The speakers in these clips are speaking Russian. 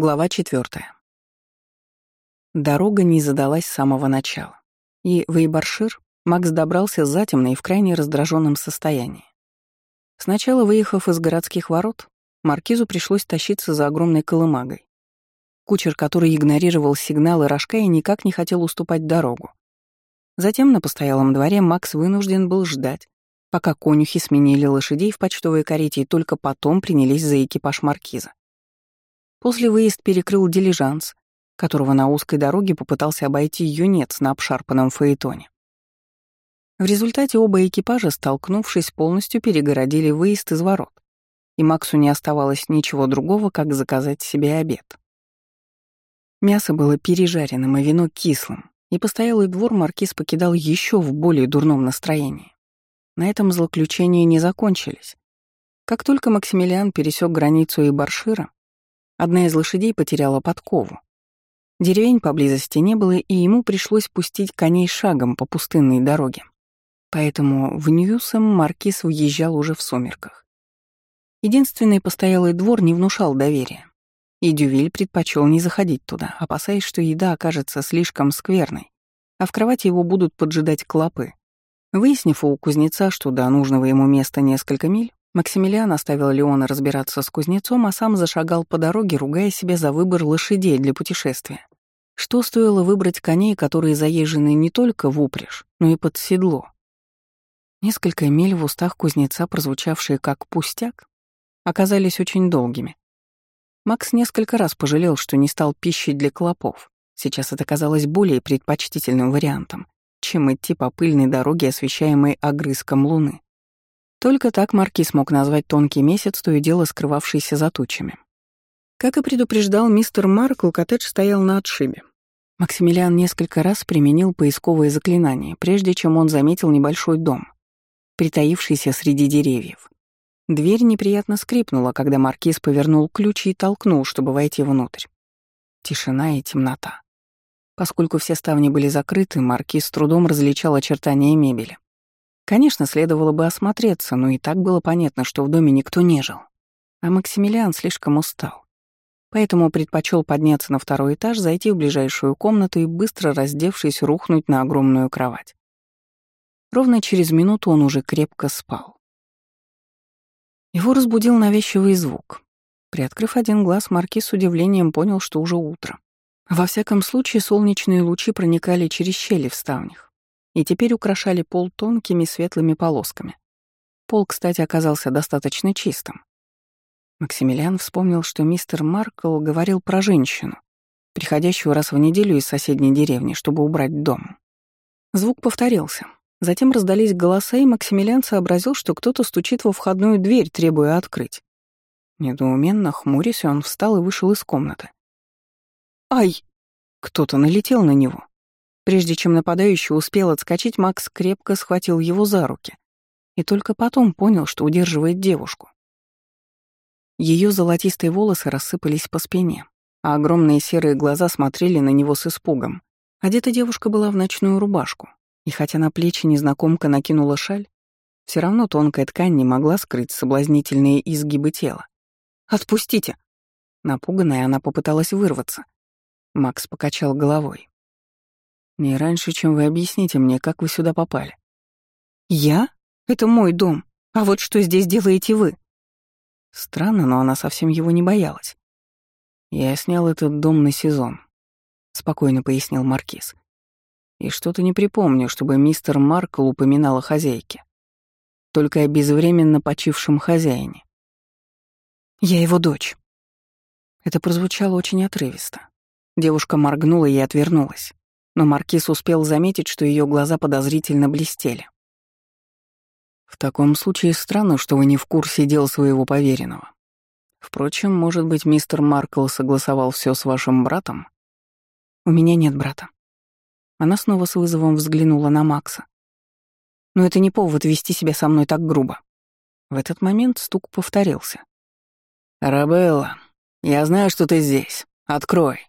Глава четвертая. Дорога не задалась с самого начала, и в Эйбаршир Макс добрался затемно и в крайне раздраженном состоянии. Сначала, выехав из городских ворот, маркизу пришлось тащиться за огромной колымагой. Кучер, который игнорировал сигналы рожка и никак не хотел уступать дорогу. Затем на постоялом дворе Макс вынужден был ждать, пока конюхи сменили лошадей в почтовой карете и только потом принялись за экипаж маркиза. После выезд перекрыл дилижанс, которого на узкой дороге попытался обойти юнец на обшарпанном фаэтоне. В результате оба экипажа, столкнувшись, полностью перегородили выезд из ворот, и Максу не оставалось ничего другого, как заказать себе обед. Мясо было пережаренным, а вино кислым, и постоялый двор маркиз покидал еще в более дурном настроении. На этом злоключения не закончились. Как только Максимилиан пересек границу и Баршира, Одна из лошадей потеряла подкову. Деревень поблизости не было, и ему пришлось пустить коней шагом по пустынной дороге. Поэтому в Ньюсом маркиз въезжал уже в сумерках. Единственный постоялый двор не внушал доверия. И Дювиль предпочел не заходить туда, опасаясь, что еда окажется слишком скверной, а в кровати его будут поджидать клопы. Выяснив у кузнеца, что до нужного ему места несколько миль, Максимилиан оставил Леона разбираться с кузнецом, а сам зашагал по дороге, ругая себя за выбор лошадей для путешествия. Что стоило выбрать коней, которые заезжены не только в упряжь, но и под седло? Несколько миль в устах кузнеца, прозвучавшие как «пустяк», оказались очень долгими. Макс несколько раз пожалел, что не стал пищей для клопов. Сейчас это казалось более предпочтительным вариантом, чем идти по пыльной дороге, освещаемой огрызком луны. Только так Маркиз мог назвать тонкий месяц, то и дело скрывавшийся за тучами. Как и предупреждал мистер Маркл, коттедж стоял на отшибе. Максимилиан несколько раз применил поисковые заклинания, прежде чем он заметил небольшой дом, притаившийся среди деревьев. Дверь неприятно скрипнула, когда маркиз повернул ключ и толкнул, чтобы войти внутрь. Тишина и темнота. Поскольку все ставни были закрыты, маркиз с трудом различал очертания мебели. Конечно, следовало бы осмотреться, но и так было понятно, что в доме никто не жил. А Максимилиан слишком устал. Поэтому предпочел подняться на второй этаж, зайти в ближайшую комнату и, быстро раздевшись, рухнуть на огромную кровать. Ровно через минуту он уже крепко спал. Его разбудил навязчивый звук. Приоткрыв один глаз, Маркиз с удивлением понял, что уже утро. Во всяком случае, солнечные лучи проникали через щели в ставнях и теперь украшали пол тонкими светлыми полосками. Пол, кстати, оказался достаточно чистым. Максимилиан вспомнил, что мистер Маркл говорил про женщину, приходящую раз в неделю из соседней деревни, чтобы убрать дом. Звук повторился. Затем раздались голоса, и Максимилиан сообразил, что кто-то стучит во входную дверь, требуя открыть. Недоуменно, хмурясь, он встал и вышел из комнаты. «Ай!» Кто-то налетел на него. Прежде чем нападающий успел отскочить, Макс крепко схватил его за руки и только потом понял, что удерживает девушку. Ее золотистые волосы рассыпались по спине, а огромные серые глаза смотрели на него с испугом. Одета девушка была в ночную рубашку, и хотя на плечи незнакомка накинула шаль, все равно тонкая ткань не могла скрыть соблазнительные изгибы тела. «Отпустите!» Напуганная, она попыталась вырваться. Макс покачал головой. Не раньше, чем вы объясните мне, как вы сюда попали. Я? Это мой дом. А вот что здесь делаете вы? Странно, но она совсем его не боялась. Я снял этот дом на сезон, спокойно пояснил Маркиз. И что-то не припомню, чтобы мистер Маркл упоминал о хозяйке. Только о безвременно почившем хозяине. Я его дочь. Это прозвучало очень отрывисто. Девушка моргнула и отвернулась но Маркиз успел заметить, что ее глаза подозрительно блестели. «В таком случае странно, что вы не в курсе дел своего поверенного. Впрочем, может быть, мистер Маркл согласовал все с вашим братом?» «У меня нет брата». Она снова с вызовом взглянула на Макса. «Но это не повод вести себя со мной так грубо». В этот момент стук повторился. «Арабелла, я знаю, что ты здесь. Открой».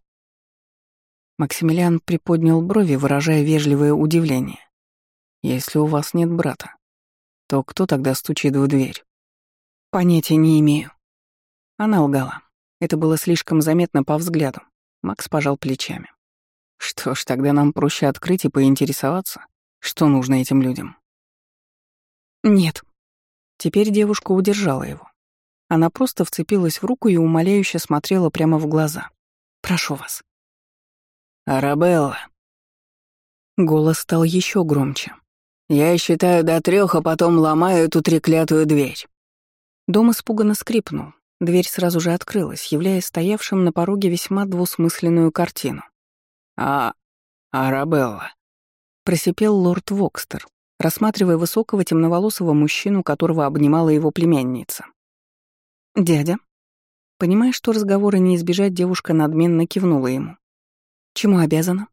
Максимилиан приподнял брови, выражая вежливое удивление. «Если у вас нет брата, то кто тогда стучит в дверь?» «Понятия не имею». Она лгала. Это было слишком заметно по взгляду. Макс пожал плечами. Что ж, тогда нам проще открыть и поинтересоваться, что нужно этим людям. Нет. Теперь девушка удержала его. Она просто вцепилась в руку и умоляюще смотрела прямо в глаза. «Прошу вас». «Арабелла». Голос стал еще громче. «Я считаю до трех, а потом ломаю эту треклятую дверь». Дом испуганно скрипнул. Дверь сразу же открылась, являя стоявшим на пороге весьма двусмысленную картину. «А... Арабелла», — просипел лорд Вокстер, рассматривая высокого темноволосого мужчину, которого обнимала его племянница. «Дядя?» Понимая, что разговора не избежать, девушка надменно кивнула ему. «Чему обязана?»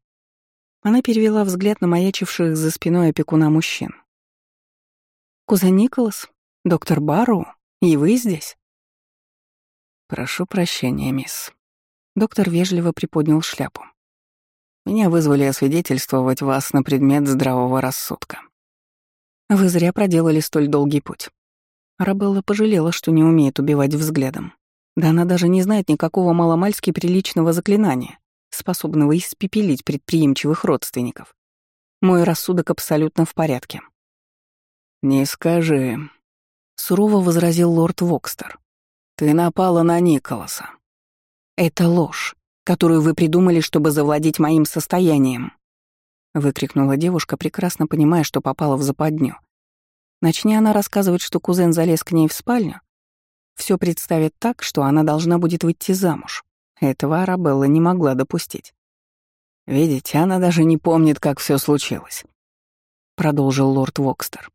Она перевела взгляд на маячивших за спиной опекуна мужчин. «Кузен Николас? Доктор Барроу? И вы здесь?» «Прошу прощения, мисс». Доктор вежливо приподнял шляпу. Меня вызвали освидетельствовать вас на предмет здравого рассудка. Вы зря проделали столь долгий путь. Арабелла пожалела, что не умеет убивать взглядом. Да она даже не знает никакого маломальски приличного заклинания, способного испепелить предприимчивых родственников. Мой рассудок абсолютно в порядке. «Не скажи», — сурово возразил лорд Вокстер. «Ты напала на Николаса». «Это ложь которую вы придумали, чтобы завладеть моим состоянием», — выкрикнула девушка, прекрасно понимая, что попала в западню. Начни она рассказывать, что кузен залез к ней в спальню, все представит так, что она должна будет выйти замуж. Этого Арабелла не могла допустить. «Видите, она даже не помнит, как все случилось», — продолжил лорд Вокстер.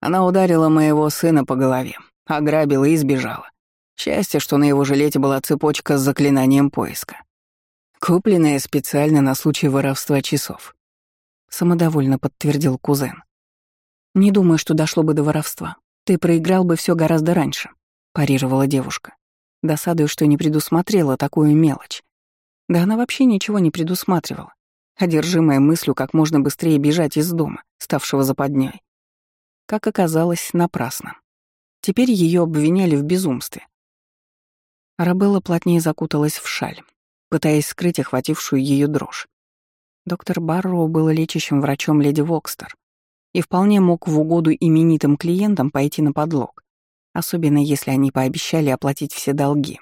«Она ударила моего сына по голове, ограбила и сбежала. Счастье, что на его жилете была цепочка с заклинанием поиска. Купленная специально на случай воровства часов. Самодовольно подтвердил кузен. Не думаю, что дошло бы до воровства. Ты проиграл бы все гораздо раньше, парировала девушка. Досадую, что не предусмотрела такую мелочь. Да она вообще ничего не предусматривала, одержимая мыслью как можно быстрее бежать из дома, ставшего западней. Как оказалось, напрасно. Теперь ее обвиняли в безумстве. Арабелла плотнее закуталась в шаль, пытаясь скрыть охватившую ее дрожь. Доктор Барроу был лечащим врачом леди Вокстер и вполне мог в угоду именитым клиентам пойти на подлог, особенно если они пообещали оплатить все долги.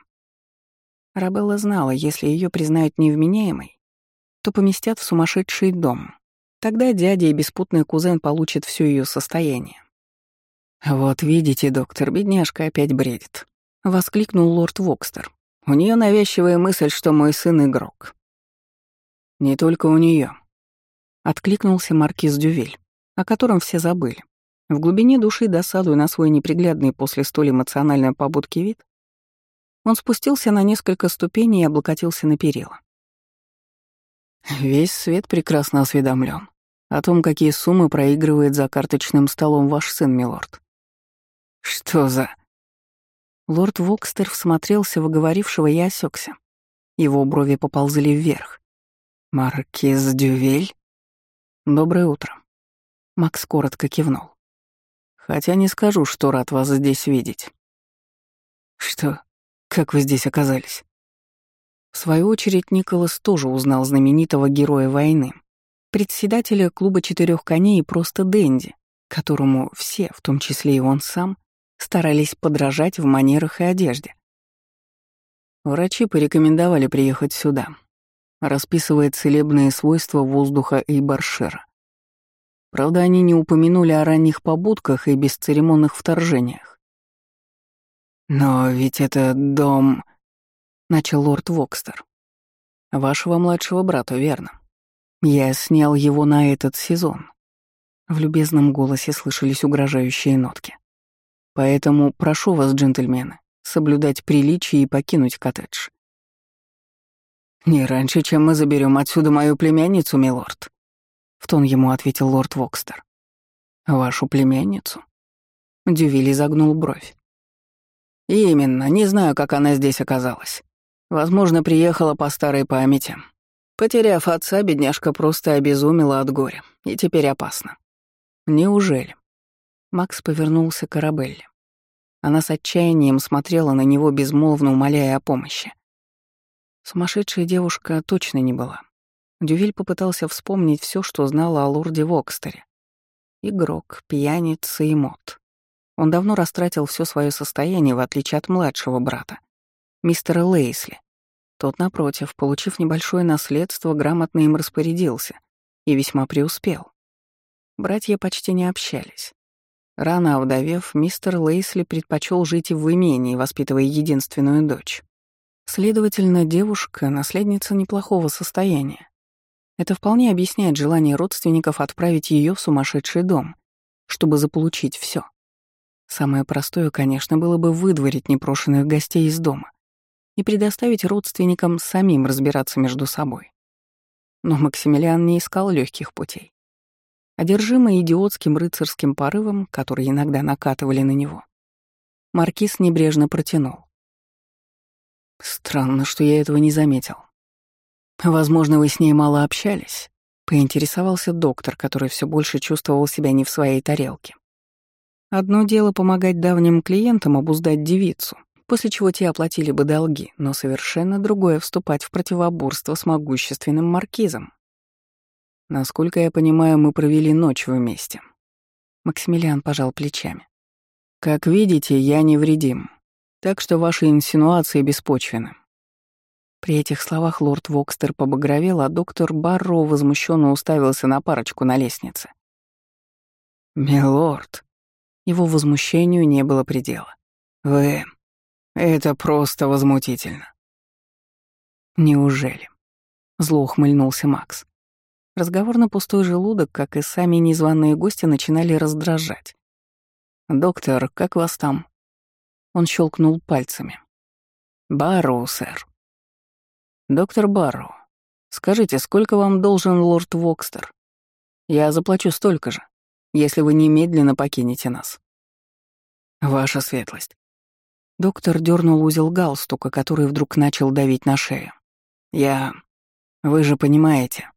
Рабелла знала, если ее признают невменяемой, то поместят в сумасшедший дом. Тогда дядя и беспутный кузен получат все ее состояние. «Вот видите, доктор, бедняжка опять бредит», — воскликнул лорд Вокстер, у нее навязчивая мысль, что мой сын игрок. Не только у нее. Откликнулся маркиз Дювель, о котором все забыли. В глубине души досадуя на свой неприглядный после столь эмоциональной побудки вид, он спустился на несколько ступеней и облокотился на перила. Весь свет прекрасно осведомлен о том, какие суммы проигрывает за карточным столом ваш сын, милорд. Что за... Лорд Вокстер всмотрелся в оговорившего и осекся. Его брови поползли вверх. «Маркиз Дювель?» «Доброе утро». Макс коротко кивнул. «Хотя не скажу, что рад вас здесь видеть». «Что? Как вы здесь оказались?» В свою очередь Николас тоже узнал знаменитого героя войны, председателя клуба четырех коней и просто Дэнди, которому все, в том числе и он сам, старались подражать в манерах и одежде. Врачи порекомендовали приехать сюда, расписывая целебные свойства воздуха и баршера. Правда, они не упомянули о ранних побудках и бесцеремонных вторжениях. «Но ведь это дом...» — начал лорд Вокстер. «Вашего младшего брата, верно? Я снял его на этот сезон». В любезном голосе слышались угрожающие нотки. Поэтому прошу вас, джентльмены, соблюдать приличие и покинуть коттедж. «Не раньше, чем мы заберем отсюда мою племянницу, милорд», — в тон ему ответил лорд Вокстер. «Вашу племянницу?» Дювиль загнул бровь. «Именно, не знаю, как она здесь оказалась. Возможно, приехала по старой памяти. Потеряв отца, бедняжка просто обезумела от горя, и теперь опасна. Неужели?» Макс повернулся к Арабелле. Она с отчаянием смотрела на него, безмолвно умоляя о помощи. Сумасшедшая девушка точно не была. Дювиль попытался вспомнить все, что знала о лорде Вокстере. Игрок, пьяница и мод. Он давно растратил все свое состояние, в отличие от младшего брата, мистера Лейсли. Тот, напротив, получив небольшое наследство, грамотно им распорядился и весьма преуспел. Братья почти не общались. Рано овдовев, мистер Лейсли предпочел жить в имении, воспитывая единственную дочь. Следовательно, девушка — наследница неплохого состояния. Это вполне объясняет желание родственников отправить ее в сумасшедший дом, чтобы заполучить все. Самое простое, конечно, было бы выдворить непрошенных гостей из дома и предоставить родственникам самим разбираться между собой. Но Максимилиан не искал легких путей. Одержимый идиотским рыцарским порывом, который иногда накатывали на него, Маркиз небрежно протянул. «Странно, что я этого не заметил. Возможно, вы с ней мало общались», — поинтересовался доктор, который все больше чувствовал себя не в своей тарелке. Одно дело помогать давним клиентам обуздать девицу, после чего те оплатили бы долги, но совершенно другое — вступать в противоборство с могущественным маркизом. Насколько я понимаю, мы провели ночь вместе. Максимилиан пожал плечами. Как видите, я невредим, так что ваши инсинуации беспочвены. При этих словах лорд Вокстер побагровел, а доктор Барроу возмущенно уставился на парочку на лестнице. «Милорд», его возмущению не было предела. «Вы... это просто возмутительно». «Неужели?» — зло ухмыльнулся Макс. Разговор на пустой желудок, как и сами незваные гости, начинали раздражать. «Доктор, как вас там?» Он щелкнул пальцами. «Барроу, сэр». «Доктор Барроу, скажите, сколько вам должен лорд Вокстер? Я заплачу столько же, если вы немедленно покинете нас». «Ваша светлость». Доктор дернул узел галстука, который вдруг начал давить на шею. «Я... Вы же понимаете...»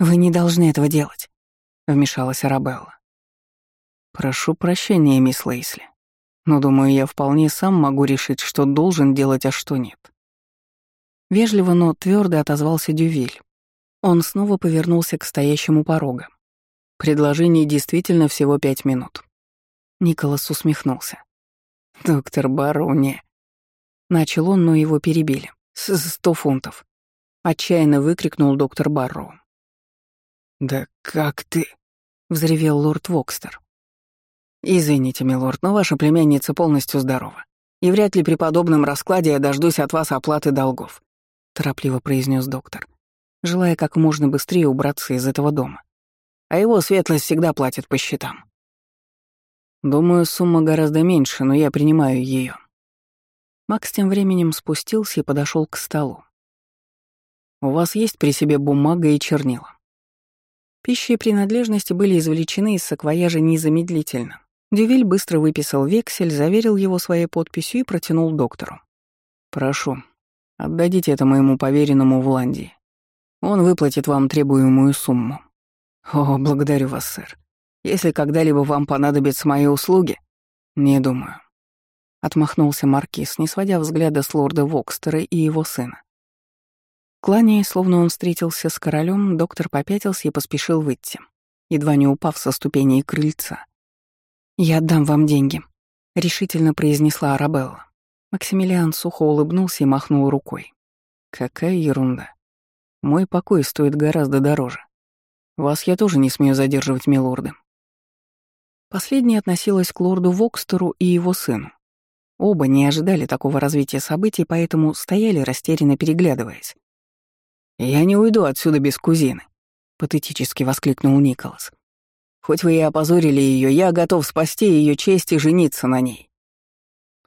«Вы не должны этого делать», — вмешалась Арабелла. «Прошу прощения, мисс Лейсли, но, думаю, я вполне сам могу решить, что должен делать, а что нет». Вежливо, но твердо отозвался Дювиль. Он снова повернулся к стоящему порогу. Предложение действительно всего пять минут. Николас усмехнулся. «Доктор Бароне...» Начал он, но его перебили. «Сто фунтов!» Отчаянно выкрикнул доктор Барроу. «Да как ты?» — взревел лорд Вокстер. «Извините, милорд, но ваша племянница полностью здорова, и вряд ли при подобном раскладе я дождусь от вас оплаты долгов», — торопливо произнес доктор, желая как можно быстрее убраться из этого дома. «А его светлость всегда платит по счетам». «Думаю, сумма гораздо меньше, но я принимаю ее. Макс тем временем спустился и подошел к столу. «У вас есть при себе бумага и чернила?» Пищи и принадлежности были извлечены из саквояжа незамедлительно. Дювиль быстро выписал вексель, заверил его своей подписью и протянул доктору. «Прошу, отдадите это моему поверенному в Ландии. Он выплатит вам требуемую сумму». «О, благодарю вас, сэр. Если когда-либо вам понадобятся мои услуги...» «Не думаю». Отмахнулся Маркиз, не сводя взгляда с лорда Вокстера и его сына. Кланяясь, словно он встретился с королем, доктор попятился и поспешил выйти, едва не упав со ступеней крыльца. «Я отдам вам деньги», — решительно произнесла Арабелла. Максимилиан сухо улыбнулся и махнул рукой. «Какая ерунда. Мой покой стоит гораздо дороже. Вас я тоже не смею задерживать, милорды». Последняя относилась к лорду Вокстеру и его сыну. Оба не ожидали такого развития событий, поэтому стояли растерянно переглядываясь. «Я не уйду отсюда без кузины», — патетически воскликнул Николас. «Хоть вы и опозорили ее, я готов спасти ее честь и жениться на ней».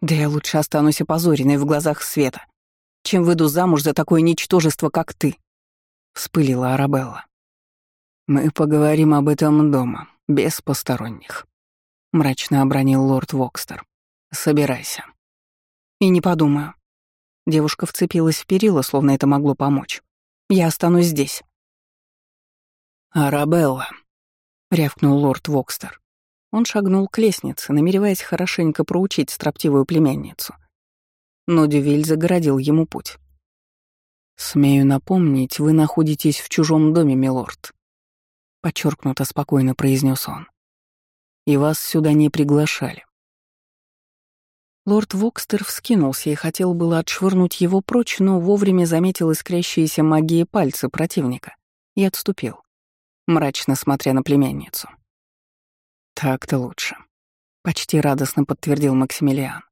«Да я лучше останусь опозоренной в глазах Света, чем выйду замуж за такое ничтожество, как ты», — вспылила Арабелла. «Мы поговорим об этом дома, без посторонних», — мрачно обронил лорд Вокстер. «Собирайся». «И не подумаю». Девушка вцепилась в перила, словно это могло помочь. Я останусь здесь». «Арабелла», — рявкнул лорд Вокстер. Он шагнул к лестнице, намереваясь хорошенько проучить строптивую племянницу. Но Дювиль загородил ему путь. «Смею напомнить, вы находитесь в чужом доме, милорд», — подчеркнуто спокойно произнес он. «И вас сюда не приглашали». Лорд Вокстер вскинулся и хотел было отшвырнуть его прочь, но вовремя заметил искрящиеся магии пальцы противника и отступил, мрачно смотря на племянницу. «Так-то лучше», — почти радостно подтвердил Максимилиан.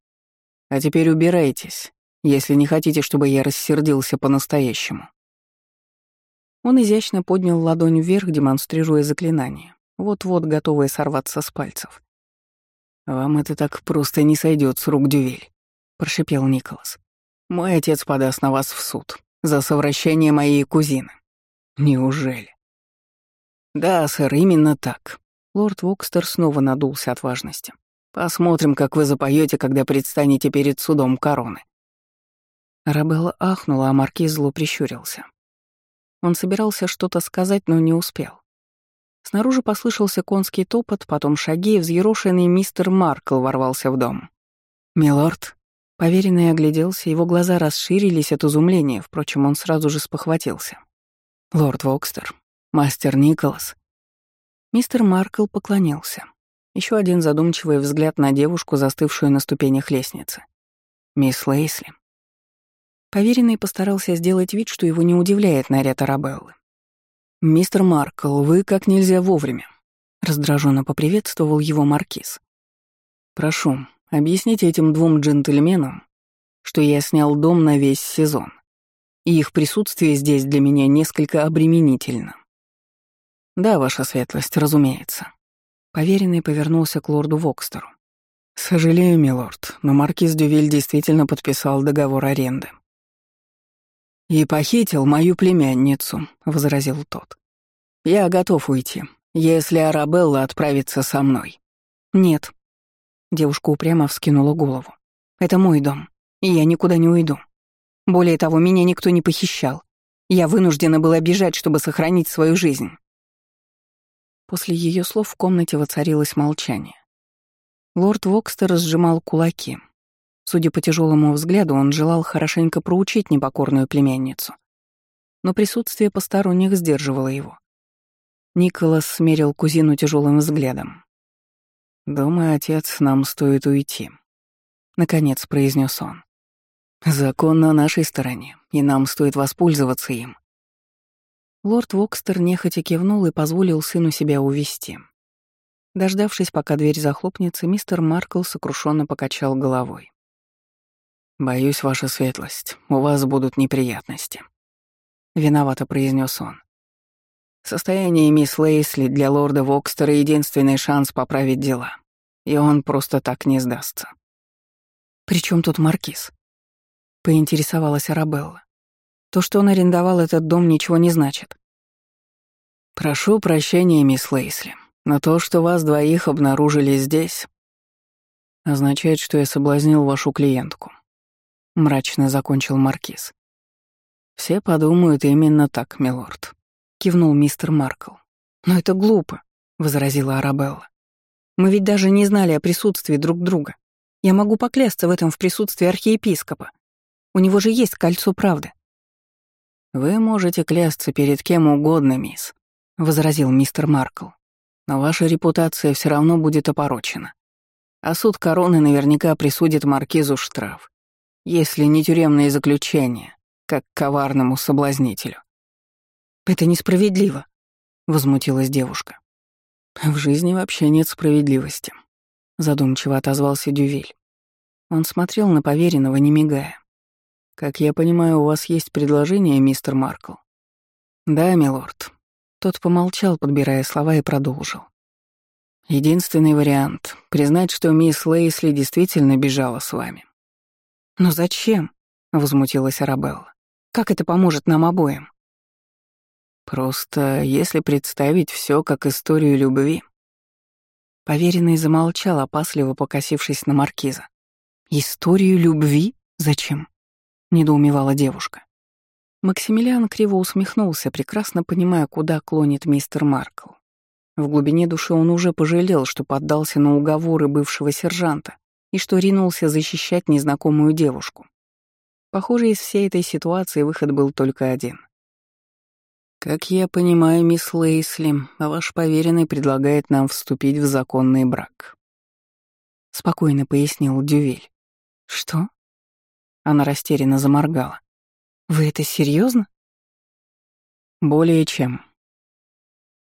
«А теперь убирайтесь, если не хотите, чтобы я рассердился по-настоящему». Он изящно поднял ладонь вверх, демонстрируя заклинание, вот-вот готовое сорваться с пальцев. «Вам это так просто не сойдет с рук, Дювель», — прошипел Николас. «Мой отец подаст на вас в суд за совращение моей кузины». «Неужели?» «Да, сэр, именно так». Лорд Вокстер снова надулся от важности. «Посмотрим, как вы запоете, когда предстанете перед судом короны». Рабелла ахнула, а маркиз зло прищурился. Он собирался что-то сказать, но не успел. Снаружи послышался конский топот, потом шаги, и взъерошенный мистер Маркл ворвался в дом. «Милорд?» Поверенный огляделся, его глаза расширились от изумления, впрочем, он сразу же спохватился. «Лорд Вокстер, мастер Николас». Мистер Маркл поклонился. Еще один задумчивый взгляд на девушку, застывшую на ступенях лестницы. «Мисс Лейсли». Поверенный постарался сделать вид, что его не удивляет наряд Арабеллы. «Мистер Маркл, вы как нельзя вовремя», — раздраженно поприветствовал его маркиз. «Прошу, объясните этим двум джентльменам, что я снял дом на весь сезон, и их присутствие здесь для меня несколько обременительно». «Да, ваша светлость, разумеется». Поверенный повернулся к лорду Вокстеру. «Сожалею, милорд, но маркиз Дювиль действительно подписал договор аренды. «И похитил мою племянницу», — возразил тот. «Я готов уйти, если Арабелла отправится со мной». «Нет». Девушка упрямо вскинула голову. «Это мой дом, и я никуда не уйду. Более того, меня никто не похищал. Я вынуждена была бежать, чтобы сохранить свою жизнь». После ее слов в комнате воцарилось молчание. Лорд Вокстер сжимал кулаки, Судя по тяжелому взгляду, он желал хорошенько проучить непокорную племянницу. Но присутствие посторонних сдерживало его. Николас смерил кузину тяжелым взглядом. «Думаю, отец, нам стоит уйти», — наконец произнес он. «Закон на нашей стороне, и нам стоит воспользоваться им». Лорд Вокстер нехотя кивнул и позволил сыну себя увести. Дождавшись, пока дверь захлопнется, мистер Маркл сокрушенно покачал головой. «Боюсь, ваша светлость, у вас будут неприятности», — виновато произнес он. «Состояние мисс Лейсли для лорда Вокстера — единственный шанс поправить дела, и он просто так не сдастся». «При чем тут маркиз?» — поинтересовалась Арабелла. «То, что он арендовал этот дом, ничего не значит». «Прошу прощения, мисс Лейсли, но то, что вас двоих обнаружили здесь, означает, что я соблазнил вашу клиентку мрачно закончил маркиз. Все подумают именно так, милорд, кивнул мистер Маркл. Но это глупо, возразила Арабелла. Мы ведь даже не знали о присутствии друг друга. Я могу поклясться в этом в присутствии архиепископа. У него же есть кольцо правды. Вы можете клясться перед кем угодно, мисс, возразил мистер Маркл. Но ваша репутация все равно будет опорочена. А суд короны наверняка присудит маркизу штраф если не тюремное заключение, как коварному соблазнителю. «Это несправедливо», — возмутилась девушка. «В жизни вообще нет справедливости», — задумчиво отозвался Дювиль. Он смотрел на поверенного, не мигая. «Как я понимаю, у вас есть предложение, мистер Маркл?» «Да, милорд». Тот помолчал, подбирая слова, и продолжил. «Единственный вариант — признать, что мисс Лейсли действительно бежала с вами. «Но зачем?» — возмутилась Арабелла. «Как это поможет нам обоим?» «Просто если представить все как историю любви...» Поверенный замолчал, опасливо покосившись на маркиза. «Историю любви? Зачем?» — недоумевала девушка. Максимилиан криво усмехнулся, прекрасно понимая, куда клонит мистер Маркл. В глубине души он уже пожалел, что поддался на уговоры бывшего сержанта и что ринулся защищать незнакомую девушку. Похоже, из всей этой ситуации выход был только один. «Как я понимаю, мисс Лейсли, ваш поверенный предлагает нам вступить в законный брак», — спокойно пояснил Дювиль. «Что?» Она растерянно заморгала. «Вы это серьезно? «Более чем.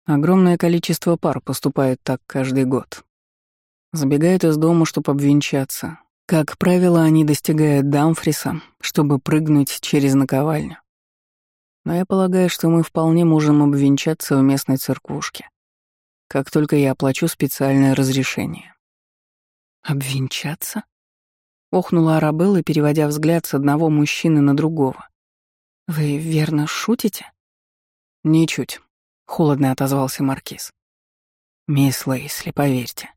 Огромное количество пар поступает так каждый год. Забегают из дома, чтобы обвенчаться. Как правило, они достигают Дамфриса, чтобы прыгнуть через наковальню. Но я полагаю, что мы вполне можем обвенчаться в местной церквушке, как только я оплачу специальное разрешение. «Обвенчаться?» — охнула Арабелла, переводя взгляд с одного мужчины на другого. «Вы верно шутите?» «Ничуть», — холодно отозвался Маркиз. «Мисс Лейсли, поверьте,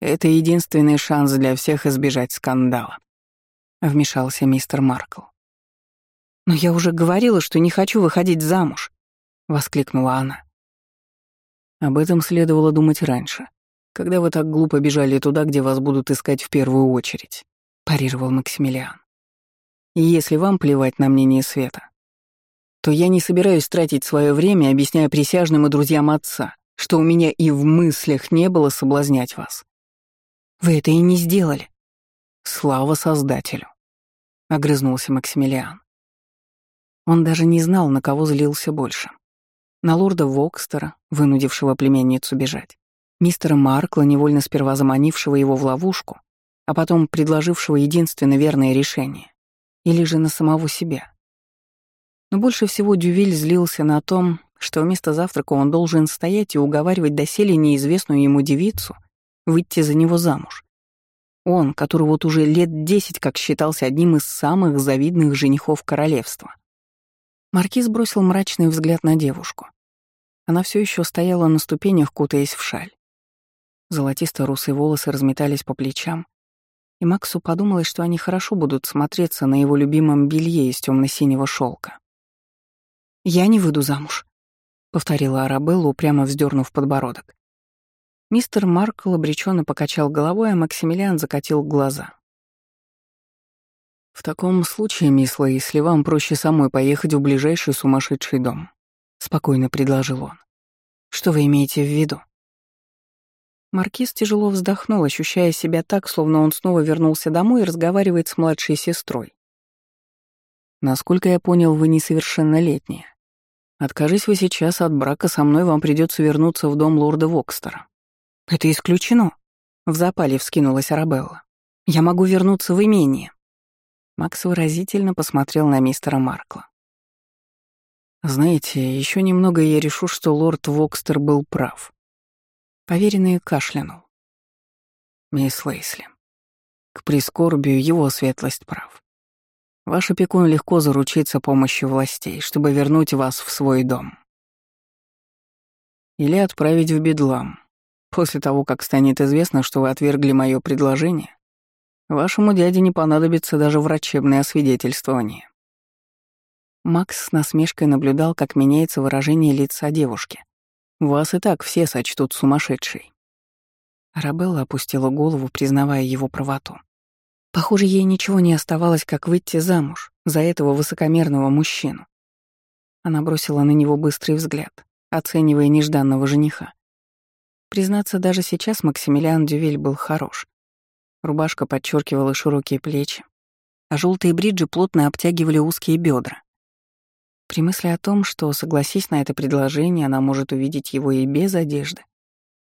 это единственный шанс для всех избежать скандала», — вмешался мистер Маркл. «Но я уже говорила, что не хочу выходить замуж», — воскликнула она. Об этом следовало думать раньше, когда вы так глупо бежали туда, где вас будут искать в первую очередь, парировал Максимилиан. Если вам плевать на мнение Света, то я не собираюсь тратить свое время, объясняя присяжным и друзьям отца, что у меня и в мыслях не было соблазнять вас. Вы это и не сделали. Слава Создателю, — огрызнулся Максимилиан. Он даже не знал, на кого злился больше. На лорда Вокстера, вынудившего племянницу бежать, мистера Маркла, невольно сперва заманившего его в ловушку, а потом предложившего единственно верное решение, или же на самого себя. Но больше всего Дювиль злился на том, что вместо завтрака он должен стоять и уговаривать доселе неизвестную ему девицу выйти за него замуж. Он, который вот уже лет десять как считался одним из самых завидных женихов королевства. Маркиз бросил мрачный взгляд на девушку. Она все еще стояла на ступенях, кутаясь в шаль. Золотисто-русые волосы разметались по плечам, и Максу подумалось, что они хорошо будут смотреться на его любимом белье из темно синего шелка. «Я не выйду замуж», — повторила Арабелла, упрямо вздернув подбородок. Мистер Маркл обреченно покачал головой, а Максимилиан закатил глаза. «В таком случае, мисс если вам проще самой поехать в ближайший сумасшедший дом», — спокойно предложил он. «Что вы имеете в виду?» Маркиз тяжело вздохнул, ощущая себя так, словно он снова вернулся домой и разговаривает с младшей сестрой. «Насколько я понял, вы несовершеннолетняя. Откажись вы сейчас от брака со мной, вам придется вернуться в дом лорда Вокстера». «Это исключено», — в запале вскинулась Арабелла. «Я могу вернуться в имение». Макс выразительно посмотрел на мистера Маркла. «Знаете, еще немного я решу, что лорд Вокстер был прав». Поверенный кашлянул. «Мисс Лейсли, к прискорбию его светлость прав. Ваш опекун легко заручится помощью властей, чтобы вернуть вас в свой дом. Или отправить в бедлам, после того, как станет известно, что вы отвергли мое предложение Вашему дяде не понадобится даже врачебное освидетельствование. Макс с насмешкой наблюдал, как меняется выражение лица девушки. Вас и так все сочтут сумасшедшей. Арабелла опустила голову, признавая его правоту. Похоже, ей ничего не оставалось, как выйти замуж за этого высокомерного мужчину. Она бросила на него быстрый взгляд, оценивая нежданного жениха. Признаться, даже сейчас Максимилиан Дювиль был хорош. Рубашка подчеркивала широкие плечи, а желтые бриджи плотно обтягивали узкие бедра. При мысли о том, что, согласись на это предложение, она может увидеть его и без одежды,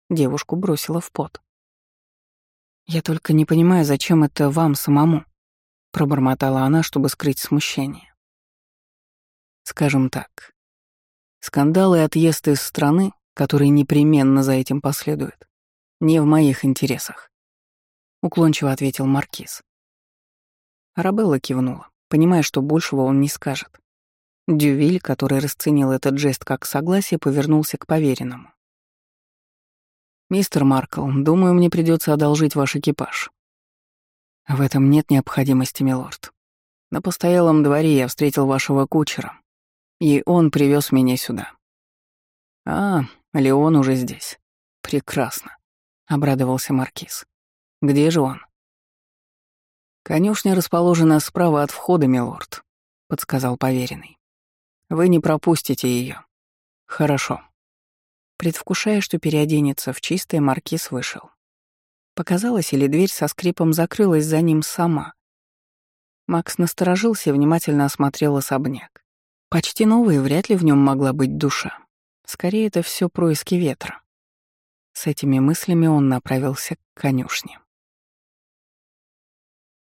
девушку бросила в пот. «Я только не понимаю, зачем это вам самому», — пробормотала она, чтобы скрыть смущение. Скажем так, скандалы и отъезд из страны, который непременно за этим последует, не в моих интересах уклончиво ответил Маркиз. Арабелла кивнула, понимая, что большего он не скажет. Дювиль, который расценил этот жест как согласие, повернулся к поверенному. «Мистер Маркл, думаю, мне придется одолжить ваш экипаж». «В этом нет необходимости, милорд. На постоялом дворе я встретил вашего кучера, и он привез меня сюда». «А, Леон уже здесь. Прекрасно», — обрадовался Маркиз. Где же он? «Конюшня расположена справа от входа, милорд», — подсказал поверенный. «Вы не пропустите ее. «Хорошо». Предвкушая, что переоденется в чистое, Маркиз вышел. Показалось, или дверь со скрипом закрылась за ним сама. Макс насторожился и внимательно осмотрел особняк. Почти новый, вряд ли в нем могла быть душа. Скорее, это все происки ветра. С этими мыслями он направился к конюшне.